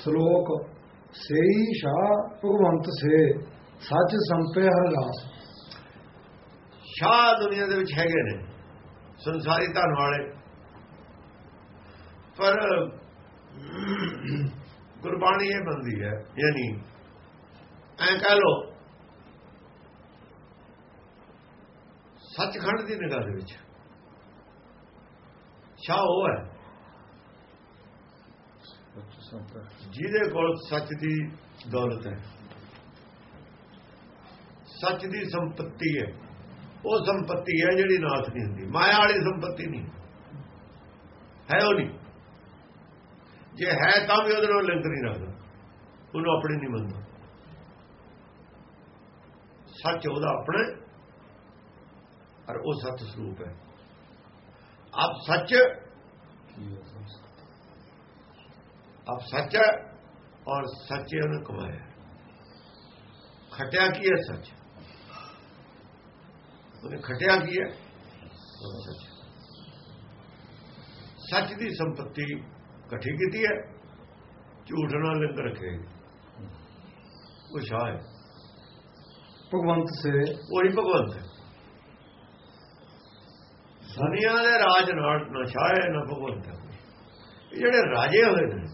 ਸ਼ਲੋਕ, ਸੇਈ ਸ਼ਾ ਭਗਵੰਤ ਸੇ, ਸੱਚ ਸੰਪੇ ਹਰ ਲਾਸ। ਸ਼ਾਹ ਦੁਨੀਆ ਦੇ ਵਿੱਚ ਹੈਗੇ ਨੇ, ਸੰਸਾਰੀ ਧਨ ਵਾਲੇ। ਪਰ ਗੁਰਬਾਣੀ ਇਹ ਬੰਦੀ ਹੈ, ਯਾਨੀ ਐਂ ਕਹ ਲੋ ਸੱਚਖੰਡ ਦੀ ਨਿਗਾਹ ਦੇ ਵਿੱਚ। ਸ਼ਾਹ ਉਹ ਹੈ ਜਿਹਦੇ ਕੋਲ ਸੱਚ ਦੀ ਦੌਲਤ ਹੈ। ਸੱਚ ਦੀ ਸੰਪਤੀ ਹੈ। ਉਹ ਸੰਪਤੀ ਹੈ ਜਿਹੜੀ ਨਾਥ ਨਹੀਂ ਹੁੰਦੀ। ਮਾਇਆ ਵਾਲੀ ਸੰਪਤੀ ਨਹੀਂ। ਹੈ ਉਹ ਨਹੀਂ। ਜੇ ਹੈ ਤਾਂ ਵੀ ਉਹਦੇ ਨਾਲ ਲਿੰਕ ਨਹੀਂ ਰੱਖਦਾ। ਉਹਨੂੰ ਆਪਣੀ ਨਹੀਂ ਮੰਨਦਾ। ਸੱਚ ਉਹਦਾ ਆਪਣਾ ਔਰ ਉਹ ਸੱਚ ਸਰੂਪ ਹੈ। ਆਪ ਸੱਚ? ਆਪ ਸੱਚ ਹੈ ਔਰ ਸੱਚੇ ਉਹਨੇ ਕਮਾਇਆ ਖਟਿਆ ਕੀ ਹੈ ਸੱਚ ਉਹਨੇ ਖਟਿਆ ਕੀ ਹੈ ਸੱਚ ਸੱਚ ਦੀ ਸੰਪਤੀ ਇਕੱਠੀ ਕੀਤੀ ਹੈ ਝੂਠ ਨਾਲ ਲਿੰਕ ਰੱਖੇ ਉਹ ਸ਼ਾਹ ਹੈ ਭਗਵੰਤ ਸੇ ਉਹ ਹੀ ਭਗਵੰਤ ਹੈ ਦੁਨੀਆ ਦੇ ਰਾਜ ਨਾਲ ਨਾ ਸ਼ਾਹ ਹੈ ਨਾ ਭਗਵੰਤ ਹੈ ਇਹ ਜਿਹੜੇ ਰਾਜੇ ਹੋਏ ਨੇ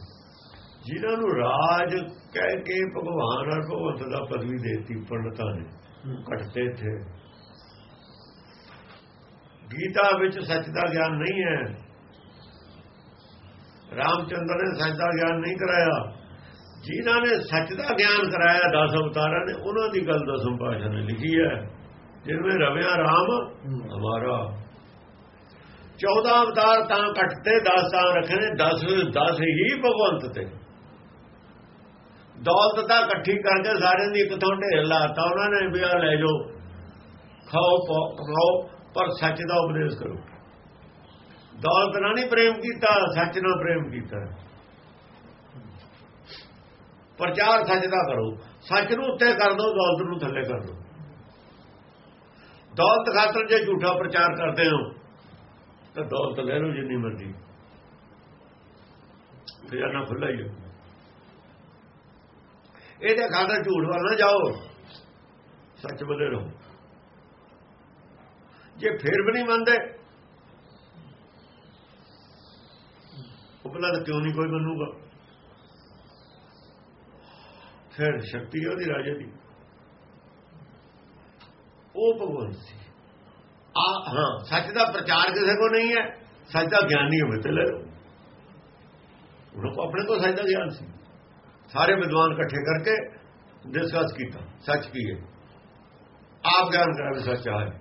ਜਿਨ੍ਹਾਂ ਨੂੰ ਰਾਜ ਕਹਿ ਕੇ ਭਗਵਾਨ ਔਰ ਭਗਵੰਤ ਦਾ ਪਦਵੀ ਦੇਤੀ ਪੰਡਤਾਂ ਨੇ ਘਟਦੇ ਥੇ ਗੀਤਾ ਵਿੱਚ ਸੱਚ ਦਾ ਗਿਆਨ ਨਹੀਂ ਹੈ। ਰਾਮਚੰਦਰ ਨੇ ਸੱਚ ਦਾ ਗਿਆਨ ਨਹੀਂ ਕਰਾਇਆ। ਜਿਨ੍ਹਾਂ ਨੇ ਸੱਚ ਦਾ ਗਿਆਨ ਕਰਾਇਆ ਦਸ ਅਵਤਾਰਾਂ ਨੇ ਉਹਨਾਂ ਦੀ ਗੱਲ ਦਸਮ ਪਾਸ਼ਾ ਨੇ ਲਿਖੀ ਹੈ। ਜਿਵੇਂ ਰਵਿਆ ਰਾਮ ਹਮਾਰਾ 14 ਅਵਤਾਰ ਤਾਂ ਕੱਟਤੇ 10 ਤਾਂ ਰੱਖਣੇ 10 10 ਹੀ ਭਗਵੰਤ ਤੇ। ਦੌਲਤ ਤਾਂ ਇਕੱਠੀ ਕਰਕੇ ਸਾਰਿਆਂ ਦੀ ਇੱਕ ਥਾਂ ਢੇਰ ਲਾਤਾ। ਉਹਨਾਂ ਨੇ ਵੀ ਆ ਲੈ ਜਾਓ। ਖਾਓ ਖਾਓ ਪਰ ਸੱਚ ਦਾ ਉਪਦੇਸ਼ ਕਰੋ। ਦੌਲਤ ਨਾਲ ਨਹੀਂ ਪ੍ਰੇਮ ਕੀਤਾ, ਸੱਚ ਨਾਲ ਪ੍ਰੇਮ ਕੀਤਾ। ਪ੍ਰਚਾਰ ਸੱਚ ਦਾ ਕਰੋ। ਸੱਚ ਨੂੰ ਉੱਤੇ ਕਰ ਦਿਓ ਦੌਲਤ ਨੂੰ ਥੱਲੇ ਕਰ ਦਿਓ ਦੌਲਤ ਖਾਤਰ ਜੇ ਝੂਠਾ ਪ੍ਰਚਾਰ ਕਰਦੇ ਹੋ, ਤਾਂ ਦੌਲਤ ਲੈ ਲਓ ਜਿੰਨੀ ਮਰਜ਼ੀ। ਖਜ਼ਾਨਾ ਖੁੱਲਾ ਹੀ ਹੈ। ਇਹਦੇ ਖਾਤਰ ਝੂਠ ਵੱਲ ਨਾ ਜਾਓ। ਸੱਚ ਬਲੇ ਰਹੋ। ਜੇ ਫੇਰ ਵੀ ਨਹੀਂ ਮੰਨਦੇ ਉਪਲੱਧ ਕਿਉਂ ਨਹੀਂ ਕੋਈ ਮੰਨੂਗਾ? ਫਿਰ ਸ਼ਕਤੀ ਉਹਦੀ, ਰਾਜੇ ਦੀ। ਉਹ ਭਗਵਾਨ ਸੀ। ਆ, ਹਾਂ, ਸੱਚ ਦਾ ਪ੍ਰਚਾਰ ਕਿਸੇ ਕੋ ਨਹੀਂ ਹੈ। ਸੱਚ ਦਾ ਗਿਆਨ ਨਹੀਂ ਹੋਵੇ ਤੇ ਲੈ ਲਓ। ਉਹਨਾਂ ਕੋ ਆਪਣੇ ਕੋ ਸੱਚ ਦਾ ਗਿਆਨ ਸੀ। ਸਾਰੇ ਵਿਦਵਾਨ ਇਕੱਠੇ ਕਰਕੇ ਡਿਸਕਸ ਕੀਤਾ। ਸੱਚ ਕੀ ਹੈ? ਆਪ ਗਿਆਨ ਕਰਾ ਸੱਚ ਹੈ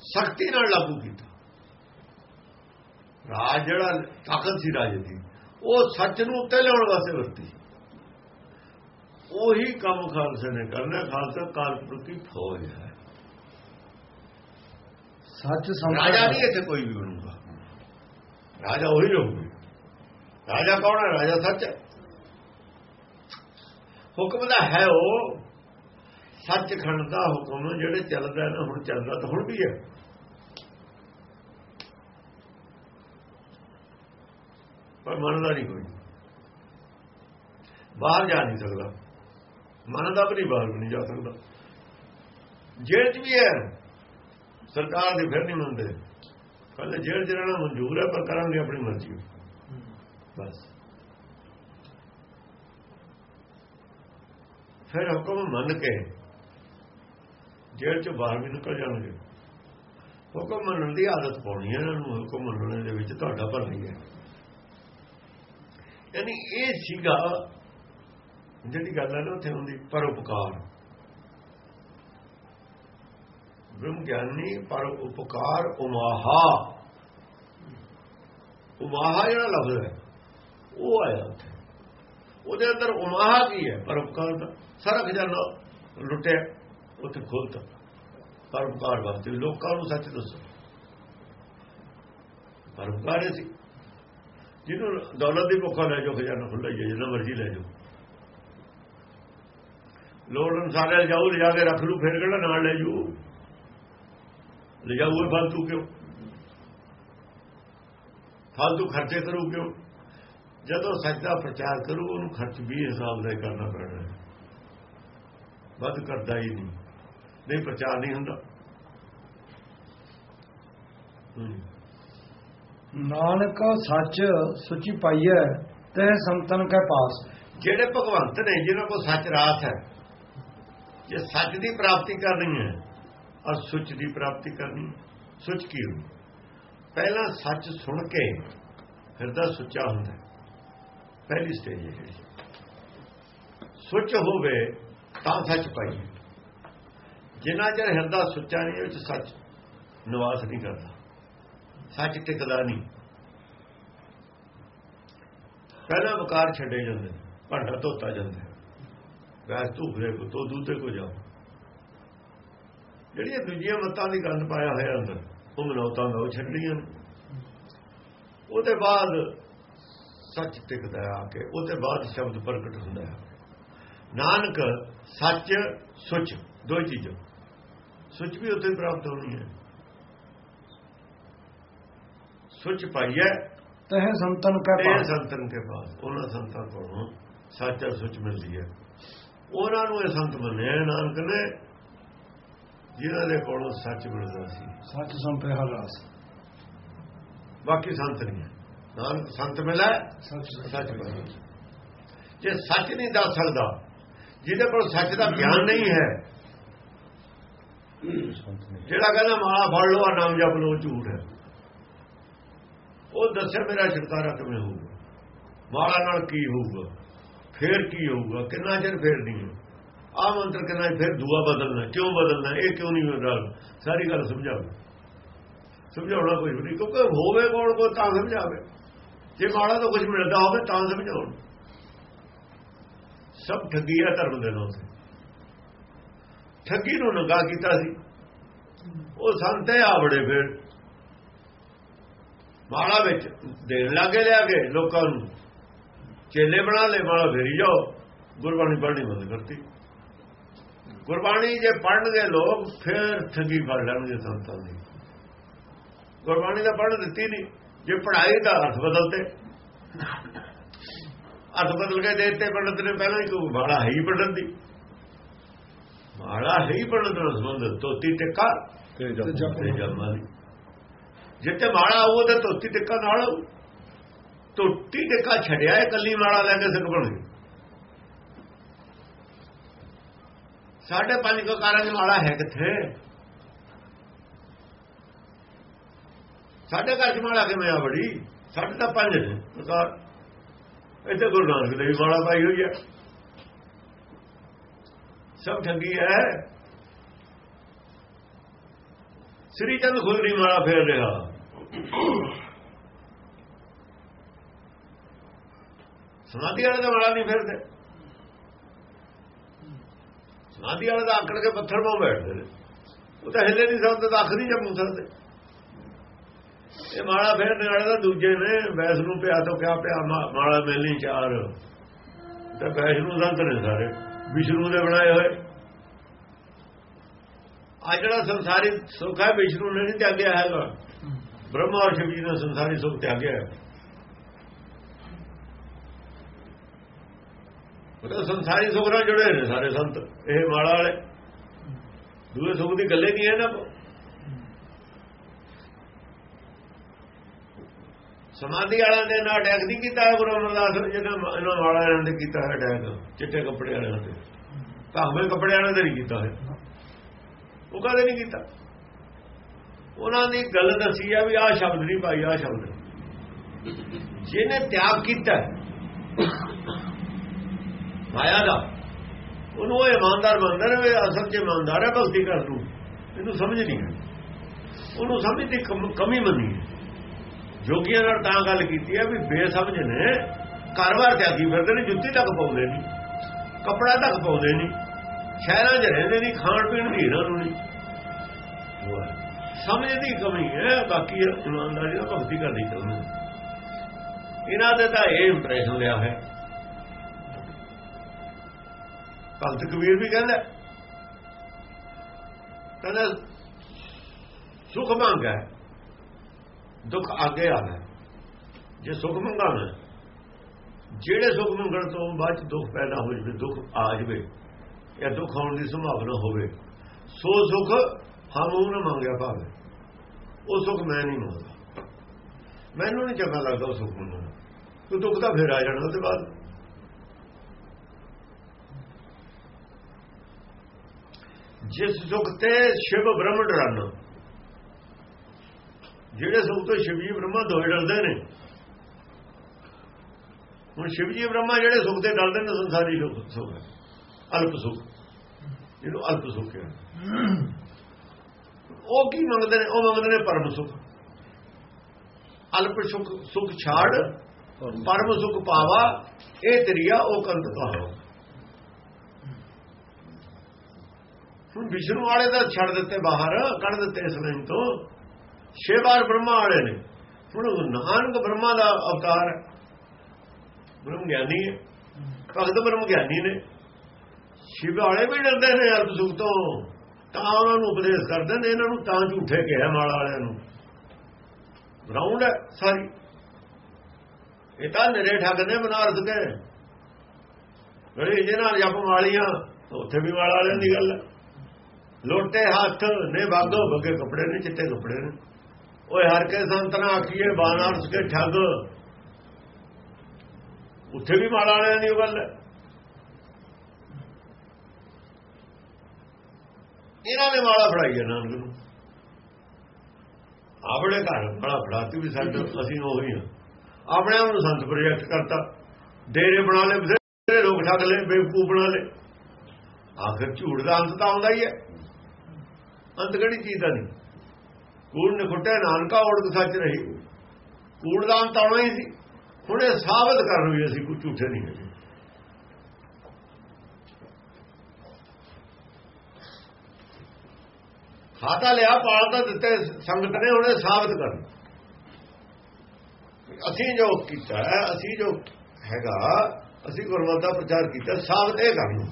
ਸਖਤੀ ਨਾਲ ਲਾਗੂ ਕੀਤਾ। ਰਾਜ ਜਿਹੜਾ ਤਾਕਤ ਸੀ ਰਾਜ ਦੀ ਉਹ ਸੱਚ ਨੂੰ ਉੱਤੇ ਲਿਆਉਣ ਵਾਸਤੇ ਵਰਤੀ। ਉਹੀ ਕੰਮ ਖਾਲਸੇ ਨੇ ਕਰਨਾ। ਖਾਲਸਾ ਦੀ ਫੌਜ ਹੈ। ਸੱਚ ਸੰਪੇ ਰਾਜਾ ਨਹੀਂ ਇੱਥੇ ਕੋਈ ਵੀ ਬਣੂਗਾ। ਰਾਜਾ ਉਹੀ ਰਹੂਗਾ ਰਾਜਾ ਕੌਣ ਹੈ? ਰਾਜਾ ਸੱਚ ਹੈ। ਹੁਕਮ ਦਾ ਹੈ ਉਹ। ਸੱਚ ਖੰਡ ਦਾ ਹੁਕਮ ਜਿਹੜੇ ਚੱਲਦਾ ਨਾ, ਹੁਣ ਚੱਲਦਾ ਤਾਂ ਹੁਣ ਵੀ ਹੈ। ਪਰ ਮੰਨਦਾ ਨਹੀਂ ਕੋਈ। ਬਾਹਰ ਜਾ ਨਹੀਂ ਸਕਦਾ। ਮੰਨਦਾ ਵੀ ਨਹੀਂ, ਬਾਹਰ ਵੀ ਨਹੀਂ ਜਾ ਸਕਦਾ। ਜੇਲ੍ਹ 'ਚ ਵੀ ਹੈ। ਸਰਕਾਰ ਦੇ ਫਿਰ ਨਹੀਂ ਮੰਨਦੇ। ਕਹਿੰਦੇ ਜੇਲ੍ਹ 'ਚ ਰਹਿਣਾ ਮਨਜ਼ੂਰ ਹੈ, ਪਰ ਕਰਾਂਗੇ ਆਪਣੀ ਮਰਜ਼ੀ। ਬਸ। ਫਿਰ ਹੁਕਮ ਮੰਨ ਕੇ ਜੇਲ੍ਹ ਚੋਂ ਬਾਹਰ ਵੀ ਨਿਕਲ ਜਾਣਗੇ। ਹੁਕਮ ਮੰਨਣ ਦੀ ਆਦਤ ਪਾਉਣੀ ਹੈ ਇਹਨਾਂ ਨੂੰ, ਹੁਕਮ ਮੰਨਣ ਦੇ ਵਿੱਚ ਤੁਹਾਡਾ ਭਲਾਈ ਹੈ। ਯਾਨੀ ਇਹ ਸੀਗਾ, ਜਿਹੜੀ ਗੱਲ ਹੈ ਨਾ ਉੱਥੇ ਹੁੰਦੀ, ਪਰਉਪਕਾਰ। ਬ੍ਰਹਮ ਗਿਆਨੀ, ਪਰ ਉਪਕਾਰ ਉਮਾਹਾ। ਉਮਾਹਾ ਜਿਹੜਾ ਲਫ਼ਜ਼ ਹੈ, ਉਹ ਆਇਆ ਉੱਥੇ। ਉਹਦੇ ਅੰਦਰ ਉਮਾਹਾ ਕੀ ਹੈ? ਪਰਉਪਕਾਰ ਦਾ ਸਾਰਾ ਖਜ਼ਾਨਾ ਲੁੱਟਿਆ, ਉੱਥੇ ਖੋਲਤਾ ਪਰਉਪਕਾਰ ਵਾਸਤੇ ਲੋਕਾਂ ਨੂੰ ਸੱਚ ਦੱਸੋ। ਪਰਉਪਕਾਰ ਸੀ। ਜਿਹਨੂੰ ਦੌਲਤ ਦੀ ਭੁੱਖਾ ਲੈ ਜਾਓ, ਖਜ਼ਾਨਾ ਖੁੱਲ੍ਹਾ ਹੀ ਹੈ, ਜਿੰਨਾ ਮਰਜ਼ੀ ਲੈ ਜਾਓ। ਲੋੜ ਅਨਸਾਰ ਜਾਊ ਲਿਜਾ ਕੇ ਰੱਖ ਲੂ ਫਿਰ ਕਿਹੜਾ ਨਾਲ ਲੈ ਜੂ? ਲਿਜਾਊ ਫਾਲਤੂ ਕਿਉਂ? ਫालतू ਖਰਚੇ ਕਰੂ ਕਿਉਂ? ਜਦੋਂ ਸੱਚ ਦਾ ਪ੍ਰਚਾਰ ਕਰੂ ਉਹਨੂੰ ਖਰਚ ਵੀ ਹਿਸਾਬ ਦਾ ਹੀ ਕਰਨਾ ਪੈਣਾ ਹੈ। ਵੱਧ ਕਰਦਾ ਹੀ ਨਹੀਂ। ਨਹੀਂ ਪ੍ਰਚਾਰ ਨਹੀਂ ਹੁੰਦਾ। ਹੂੰ। ਨਾਨਕ ਸੱਚ ਸੁਚੀ ਪਾਈਐ ਤੇ ਸੰਤਨ ਕੈ ਪਾਸ। ਜਿਹੜੇ ਭਗਵੰਤ ਨੇ ਜਿਨ੍ਹਾਂ ਕੋਲ ਸੱਚ ਰਾਸ ਹੈ ਜੇ ਸੱਚ ਦੀ ਪ੍ਰਾਪਤੀ ਕਰਨੀ ਹੈ ਔਰ ਸੁੱਚ ਦੀ ਪ੍ਰਾਪਤੀ ਕਰਨੀ ਸੁੱਚ ਕੀ ਹੁੰਦੀ? ਪਹਿਲਾਂ ਸੱਚ ਸੁਣ ਕੇ ਹਿਰਦਾ ਸੁੱਚਾ ਹੁੰਦਾ ਪਹਿਲੀ ਸਟੇਜ ਹੈ। ਜਿਹੜੀ ਸੁੱਚ ਹੋਵੇ ਤਾਂ ਸੱਚ ਪਾਈਏ। ਜਿੰਨਾ ਚਿਰ ਹਿਰਦਾ ਸੁੱਚਾ ਨਹੀਂ ਉਹ 'ਚ ਸੱਚ ਨਿਵਾਸ ਨਹੀਂ ਕਰਦਾ। ਸੱਚ ਟਿਕਦਾ ਨਹੀਂ। ਪਹਿਲਾਂ ਵਕਾਰ ਛੱਡੇ ਜਾਂਦੇ ਨੇ, ਭਾਂਡਾ ਧੋਤਾ ਜਾਂਦਾ ਹੈ। ਵੈਸ ਧੂਰੇ ਕੋ ਤੋ ਦੂਤੇ ਕੋ ਜਾਓ। ਜਿਹੜੀਆਂ ਦੂਜੀਆਂ ਮਤਾਂ ਦੀ ਗੰਦ ਪਾਇਆ ਹੋਇਆ ਅੰਦਰ ਉਹ ਮਨੌਤਾਂ ਦਾ ਉਹ ਛੱਡਣੀਆਂ ਨੇ। ਉਹਦੇ ਬਾਅਦ ਸੱਚ ਟਿਕਦਾ ਆ ਕੇ ਉਹਦੇ ਬਾਅਦ ਸ਼ਬਦ ਪ੍ਰਗਟ ਹੁੰਦਾ ਹੈ ਨਾਨਕ ਸੱਚ ਸੁੱਚ ਦੋ ਚੀਜ਼ਾਂ। ਸੁੱਚ ਵੀ ਉੱਥੇ ਪ੍ਰਾਪਤ ਹੋਣੀ ਹੈ। ਸੁੱਚ ਪਾਈਐ ਤਹ ਸੰਤਨ ਕੈ ਤੇ ਪਾਸ। ਸੰਤਨ ਕੇ ਪਾਸ। ਉਹਨਾਂ ਸੰਤਾਂ ਕੋਲੋਂ ਸੱਚਾ ਸੁੱਚ ਮਿਲਦੀ ਹੈ। ਉਹਨਾਂ ਨੂੰ ਇਹ ਸੰਤ ਮੰਨਿਆ ਨਾਨਕ ਨੇ। ਜਿਨ੍ਹਾਂ ਦੇ ਕੋਲੋਂ ਸੱਚ ਮਿਲਦਾ ਸੀ। ਸੱਚ ਸੰਪੇ ਹਰ ਰਾਸ ਬਾਕੀ ਸੰਤ ਨਹੀਂ ਹੈ। ਨਾਨਕ ਸੰਤ ਮਿਲਿਆ ਸੱਚ ਸੱਚ ਮਿਲਿਆ। ਜੇ ਸੱਚ ਨਹੀਂ ਦੱਸ ਸਕਦਾ ਜਿਹਦੇ ਕੋਲ ਸੱਚ ਦਾ ਗਿਆਨ ਨਹੀਂ ਹੈ ਜਿਹੜਾ ਕਹਿੰਦਾ ਮਾਲਾ ਫੜ ਲਓ ਆ ਨਾਮ ਜਪ ਲਓ ਝੂਠ ਹੈ। ਉਹ ਦੱਸੇ ਮੇਰਾ ਛੁਟਕਾਰਾ ਕਿਵੇਂ ਹੋਊਗਾ? ਮਾਲਾ ਨਾਲ ਕੀ ਹੋਊਗਾ? ਫੇਰ ਕੀ ਹੋਊਗਾ? ਕਿੰਨਾ ਚਿਰ ਫੇਰ ਨਹੀਂ ਹੈ? ਆ ਮੰਤਰ ਕਿੰਨਾ ਫਿਰ ਦੂਆ ਬਦਲਣਾ, ਕਿਉਂ ਬਦਲਣਾ, ਇਹ ਕਿਉਂ ਨਹੀਂ ਬਦਲ ਸਾਰੀ ਗੱਲ ਸਮਝਾਓ। ਸਮਝਾਉਣਾ ਕੋਈ ਨਹੀਂ, ਕਿਉਂਕਿ ਹੋਵੇ ਕੋਲ ਕੋ ਤਾਂ ਸਮਝਾਵੇ। ਜੇ ਮਾਲਾ ਤੋਂ ਕੁਝ ਮਿਲਦਾ ਹੋਵੇ, ਤਾਂ ਸਮਝਾਉਣ। ਸਭ ਠੱਗੀ ਹੈ ਧਰਮ ਦੇ ਨਾਮ ਠੱਗੀ ਨੂੰ ਨੰਗਾ ਕੀਤਾ ਸੀ। ਉਹ ਸੰਤੇ ਆਵੜੇ ਫਿਰ। ਮਾਲਾ ਵਿੱਚ ਦੇਣ ਲੱਗੇ ਲਿਆ ਕੇ ਲੋਕਾਂ ਨੂੰ। ਚੇਲੇ ਬਣਾ ਲੈ ਮਾਲਾ ਫੇਰੀ ਜਾਓ। ਗੁਰਬਾਣੀ ਪੜ੍ਹਨੀ ਬੰਦ ਕਰਤੀ। ਗੁਰਬਾਣੀ ਜੇ ਪੜ੍ਹਨਗੇ ਲੋਕ ਫਿਰ ਠੱਗੀ ਫੜ ਲੈਣਗੇ ਸੰਤਾਂ ਦੀ। ਗੁਰਬਾਣੀ ਦਾ ਪੜ੍ਹ ਦਿੱਤੀ ਨਹੀਂ। ਜੇ ਪੜ੍ਹਾਈ ਦਾ ਅਰਥ ਬਦਲਤੇ। ਅਰਥ ਬਦਲ ਕੇ ਦੇਤੇ ਪੰਡਤ ਨੇ ਪਹਿਲਾਂ ਹੀ ਕੋਈ ਮਾਲਾ ਹੈ ਹੀ ਪੰਡਤ ਦੀ। ਮਾਲਾ ਹੈ ਹੀ ਪੰਡਤ ਨਾਲ ਸੰਬੰਧ ਤੋਤੀ ਟਿੱਕਾ ਤੇ ਜਨਮਾਂ ਦੀ ਜਿੱਤੇ ਮਾਲਾ ਉਹ ਤੇ ਤੋਤੀ ਟਿੱਕਾ ਨਾਲ। ਤੋਤੀ ਟਿੱਕਾ ਛੱਡਿਆ ਇਹ ਕੱਲੀ ਮਾਲਾ ਲੈ ਕੇ ਸਿੱਖ ਬਣ ਗਏ ਸਾਢੇ ਪੰਜ ਕਕਾਰਾਂ ਦੀ ਮਾਲਾ ਹੈ ਕਿੱਥੇ? ਸਾਡੇ ਘਰ ਚ ਮਾਲਾ ਕਿਵੇਂ ਆ ਬੜੀ? ਸਾਡੇ ਤਾਂ ਪੰਜ ਨੇ। ਕਕਾਰ ਇੱਥੇ ਗੁਰੂ ਨਾਨਕ ਦੇਵ ਮਾਲਾ ਪਾਈ ਹੋਈ ਹੈ ਸਭ ਠੱਗੀ ਹੈ। ਸ੍ਰੀ ਚੰਦ ਖੁਦਰੀ ਮਾਲਾ ਫੇਰ ਰਿਹਾ। ਸਮਾਧੀ ਵਾਲੇ ਦਾ ਮਾਲਾ ਨਹੀਂ ਫੇਰਦੇ। ਸਮਾਧੀ ਵਾਲੇ ਦਾ ਆਕੜ ਕੇ ਪੱਥਰ ਪਾਉ ਬੈਠਦੇ ਨੇ। ਉਹ ਤਾਂ ਹਿੱਲੇ ਨਹੀਂ ਸਕਦੇ ਤਾਂ ਨਹੀਂ ਜੰਮੂ ਸਕਦੇ। ਇਹ ਮਾਲਾ ਫੇਰਨੇ ਵਾਲੇ ਦਾ ਦੂਜੇ ਨੇ ਵੈਸ ਨੂੰ ਪਿਆ ਤੋਂ ਕਿਆ ਪਿਆ ਮਾਲਾ ਮਿਲਣੀ ਚਾਰ। ਤੇ ਵੈਸ ਨੂੰ ਸੰਤ ਨੇ ਸਾਰੇ ਵਿਸ਼ਨੂੰ ਦੇ ਬਣਾਏ ਹੋਏ। ਆ ਜਿਹੜਾ ਸੰਸਾਰੀ ਸੁੱਖ ਹੈ ਵਿਸ਼ਨੂੰ ਨੇ ਨਹੀਂ ਤਿਆਗਿਆ ਹੈਗਾ। ਬ੍ਰਹਮਾ ਔਰ ਸ਼ਿਵ ਜੀ ਨੇ ਸੰਸਾਰੀ ਸੁੱਖ ਤਿਆਗਿਆ ਮਤਲਬ ਸੰਸਾਰੀ ਸੁੱਖ ਨਾਲ ਜੁੜੇ ਨੇ ਸਾਰੇ ਸੰਤ, ਇਹ ਮਾਲਾ ਵਾਲੇ। ਦੂਏ ਸੁੱਖ ਦੀ ਗੱਲੇ ਨਹੀਂ ਹੈ ਨਾ ਸਮਾਧੀ ਵਾਲਿਆਂ ਦੇ ਨਾਲ ਅਟੈਕ ਨਹੀਂ ਕੀਤਾ, ਗੁਰੂ ਅਮਰਦਾਸ ਜਿਹਨਾਂ ਇਹਨਾਂ ਵਾਲਿਆਂ ਨੇ ਕੀਤਾ ਹੈ ਅਟੈਕ। ਚਿੱਟੇ ਕੱਪੜੇ ਵਾਲਿਆਂ ਤੇ ਭਾਵੇਂ ਕੱਪੜੇ ਵਾਲਿਆਂ ਦੇ ਨਹੀਂ ਕੀਤਾ ਹੈ ਉਹ ਕਦੇ ਨਹੀਂ ਕੀਤਾ। ਉਹਨਾਂ ਦੀ ਗੱਲ ਦੱਸੀ ਆ ਵੀ ਆਹ ਸ਼ਬਦ ਨਹੀਂ ਭਾਈ, ਆਹ ਸ਼ਬਦ। ਜਿਹਨੇ ਤਿਆਗ ਕੀਤਾ ਮਾਇਆ ਦਾ ਉਹਨੂੰ ਉਹ ਇਮਾਨਦਾਰ ਮੰਨਦਾ ਨੇ ਅਸਲ 'ਚ ਇਮਾਨਦਾਰ ਹੈ ਭਗਤੀ ਕਰ ਲੂ ਇਹਨੂੰ ਸਮਝ ਨਹੀਂ ਹੈ ਉਹਨੂੰ ਸਮਝ ਦੀ ਕਮੀ ਮੰਨੀ ਜੋਗੀਆਂ ਨਾਲ ਤਾਂ ਗੱਲ ਕੀਤੀ ਹੈ ਵੀ ਬੇਸਮਝ ਨੇ ਘਰ-ਵਾਰ ਤਿਆਗੀ ਫਿਰਦੇ ਨੇ, ਜੁੱਤੀ ਤੱਕ ਪਾਉਂਦੇ ਨਹੀਂ, ਕੱਪੜਾ ਤੱਕ ਪਾਉਂਦੇ ਨਹੀਂ, ਸ਼ਹਿਰਾਂ 'ਚ ਰਹਿੰਦੇ ਨਹੀਂ ਖਾਣ ਪੀਣ ਦੀ ਇਹਨਾਂ ਨੂੰ ਨਹੀਂ। ਸਮਝ ਦੀ ਕਮੀ ਹੈ, ਬਾਕੀ ਇਮਾਨਦਾਰੀ ਨਾਲ ਭਗਤੀ ਕਰਨੀ ਚਾਹੁੰਦੇ ਇਹਨਾਂ ਦੇ ਤਾਂ ਇਹ ਇੰਪ੍ਰੈਸ਼ਨ ਲਿਆ ਹੈ। ਭਗਤ ਕਬੀਰ ਵੀ ਕਹਿੰਦਾ ਕਹਿੰਦਾ, ਸੁਖ ਮੰਗਾ ਦੁੱਖ ਅੱਗੇ ਆਣਾ ਜੇ ਸੁਖ ਮੰਗਾਣਾ ਜਿਹੜੇ ਸੁਖ ਮੰਗਣ ਤੋਂ ਬਾਅਦ ਦੁੱਖ ਪੈਦਾ ਹੋ ਜਵੇ, ਦੁੱਖ ਆ ਜਵੇ ਜਾਂ ਦੁੱਖ ਆਉਣ ਦੀ ਸੰਭਾਵਨਾ ਹੋਵੇ, ਸੋ ਸੁਖ ਹਮ ਮੰਗਿਆ ਭਾਵੇਂ। ਉਹ ਸੁਖ ਮੈਂ ਨਹੀਂ ਮੰਗਦਾ। ਮੈਨੂੰ ਨਹੀਂ ਚੰਗਾ ਲੱਗਦਾ ਉਹ ਸੁਖ ਮੰਗਣਾ। ਤੂੰ ਦੁੱਖ ਤਾਂ ਫੇਰ ਆ ਜਾਣਾ ਉਹਦੇ ਬਾਅਦ। ਜਿਸ ਸੁਖ ਤੇ ਸ਼ਿਵ ਬ੍ਰਹਮ ਡਰਾਨਾ ਜਿਹੜੇ ਸੁਖ ਤੋਂ ਸ਼ਿਵਜੀ ਬ੍ਰਹਮਾ ਦੋਏ ਡਰਦੇ ਨੇ। ਹੁਣ ਸ਼ਿਵਜੀ ਬ੍ਰਹਮਾ ਜਿਹੜੇ ਸੁਖ ਤੇ ਡਰਦੇ ਨੇ ਸੰਸਾਰੀ ਸੁਖ ਸੁਖ ਅਲਪ ਸੁਖ। ਜਿਹਨੂੰ ਅਲਪ ਸੁਖ ਹੈ ਉਹ ਕੀ ਮੰਗਦੇ ਨੇ? ਉਹ ਮੰਗਦੇ ਨੇ ਪਰਮ ਸੁਖ। ਅਲਪ ਸੁਖ ਸੁਖ ਛਾੜ, ਪਰਮ ਸੁਖ ਪਾਵਾ, ਇਹ ਤਰੀਆ, ਉਹ ਕੰਤ ਕਹਾਓ ਵਿਸ਼ਨੂੰ ਵਾਲੇ ਤਾਂ ਛੱਡ ਦਿੱਤੇ ਬਾਹਰ, ਕੱਢ ਦਿੱਤੇ ਇਸ ਲਾਈਨ ਤੋਂ। ਛੇ ਵਾਰ ਬ੍ਰਹਮਾ ਵਾਲੇ ਨੇ। ਹੁਣ ਨਾਨਕ ਬ੍ਰਹਮਾ ਦਾ ਅਵਤਾਰ ਹੈ ਬ੍ਰਹਮ ਗਿਆਨੀ ਹੈ। ਭਗਤ ਬ੍ਰਹਮ ਗਿਆਨੀ ਨੇ। ਸ਼ਿਵ ਵਾਲੇ ਵੀ ਡਰਦੇ ਨੇ ਅਲਪ ਸੁਖ ਤੋਂ। ਤਾਂ ਉਹਨਾਂ ਨੂੰ ਉਪਦੇਸ਼ ਕਰਦੇ ਨੇ, ਇਹਨਾਂ ਨੂੰ ਤਾਂ ਝੂਠੇ ਕਿਹਾ ਮਾਲ ਵਾਲਿਆਂ ਨੂੰ। ਗਰਾਊਂਡ ਹੈ, ਸਾਰੀ। ਇਹ ਤਾਂ ਨਰੇ ਠੱਗ ਨੇ, ਬਨਾਰਸ ਦੇ। ਗੜੇ ਜਿਹਨਾਂ ਜਪ ਵਾਲੀਆਂ, ਉੱਥੇ ਵੀ ਵਾਲ ਵਾਲਿਆਂ ਦੀ ਗੱਲ ਹੈ। ਲੋਟੇ ਹੱਥ ਨੇ ਬਾਗੋ ਬੱਗੇ ਕੱਪੜੇ ਨੇ ਚਿੱਟੇ ਕੱਪੜੇ ਨੇ। ਓਏ ਹਰ ਕੇ ਸੰਤਨਾ ਆਖੀਏ ਬਾਨਾਰਸ ਕੇ ਠੱਗ। ਉੱਥੇ ਵੀ ਮਾਲ ਵਾਲਿਆਂ ਦੀ ਗੱਲ ਹੈ। ਇਹਨਾਂ ਨੇ ਮਾਲਾ ਫੜਾਈ ਹੈ ਨਾਨਕ ਨੂੰ। ਆਪਣੇ ਘਰ ਮਾਲਾ ਫੜਾਤੀ ਵੀ ਸਾਡੇ ਅਸੀਂ ਉਹੀ ਹਾਂ ਆਪਣੇ ਆਪ ਨੂੰ ਸੰਤ ਪ੍ਰੋਜੈਕਟ ਕਰਤਾ। ਡੇਰੇ ਬਣਾ ਲਏ ਬਥੇਰੇ ਲੋਕ ਠੱਗ ਲਏ ਬੇਵਕੂਫ ਬਣਾ ਲਏ। ਆਖਰ ਝੂਠ ਦਾ ਅੰਤ ਤਾਂ ਆਉਂਦਾ ਹੀ ਹੈ। ਅੰਤ ਕਿਹੜੀ ਚੀਜ਼ ਦਾ ਨਹੀਂ? ਕੂੜ ਨਿਖੁੱਟਿਆ ਨਾਨਕਾ ਔੜਕ ਸੱਚ ਰਹੀ। ਕੂੜ ਦਾ ਅੰਤ ਆਉਣਾ ਹੀ ਸੀ। ਹੁਣ ਇਹ ਸਾਬਤ ਕਰਨ ਵੀ ਅਸੀਂ ਕੋਈ ਝੂਠੇ ਨਹੀਂ ਹੈਗੇ। ਖਾਤਾ ਲਿਆ ਪਾਲਤਾ ਦਿੱਤੇ, ਸੰਗਤ ਨੇ ਉਹਨੇ ਸਾਬਤ ਕਰਨ। ਅਸੀਂ ਜੋ ਕੀਤਾ, ਅਸੀਂ ਜੋ ਹੈਗਾ, ਅਸੀਂ ਗੁਰਮਤਿ ਦਾ ਪ੍ਰਚਾਰ ਕੀਤਾ, ਸਾਬਤ ਇਹ ਕਰਨ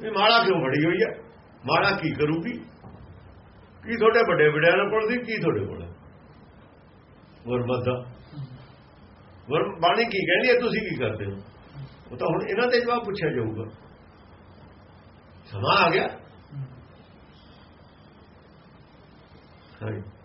ਵੀ ਮਾਲਾ ਕਿਉਂ ਫੜੀ ਹੋਈ ਹੈ? ਮਾਲਾ ਕੀ ਕਰੂਗੀ? ਕੀ ਤੁਹਾਡੇ ਵੱਡੇ ਵਡਿਆਰਾਂ ਕੋਲ ਦੀ ਕੀ ਤੁਹਾਡੇ ਕੋਲ? ਗੁਰਮਤਿ ਦਾ ਗੁਰ ਬਾਣੀ ਕੀ ਕਹਿੰਦੀ ਹੈ? ਤੁਸੀਂ ਕੀ ਕਰਦੇ ਹੋ? ਉਹ ਤਾਂ ਹੁਣ ਇਹਨਾਂ ਤੇ ਜਵਾਬ ਪੁੱਛਿਆ ਜਾਊਗਾ। ਸਮਾਂ ਆ ਗਿਆ। ਹਾਂਜੀ।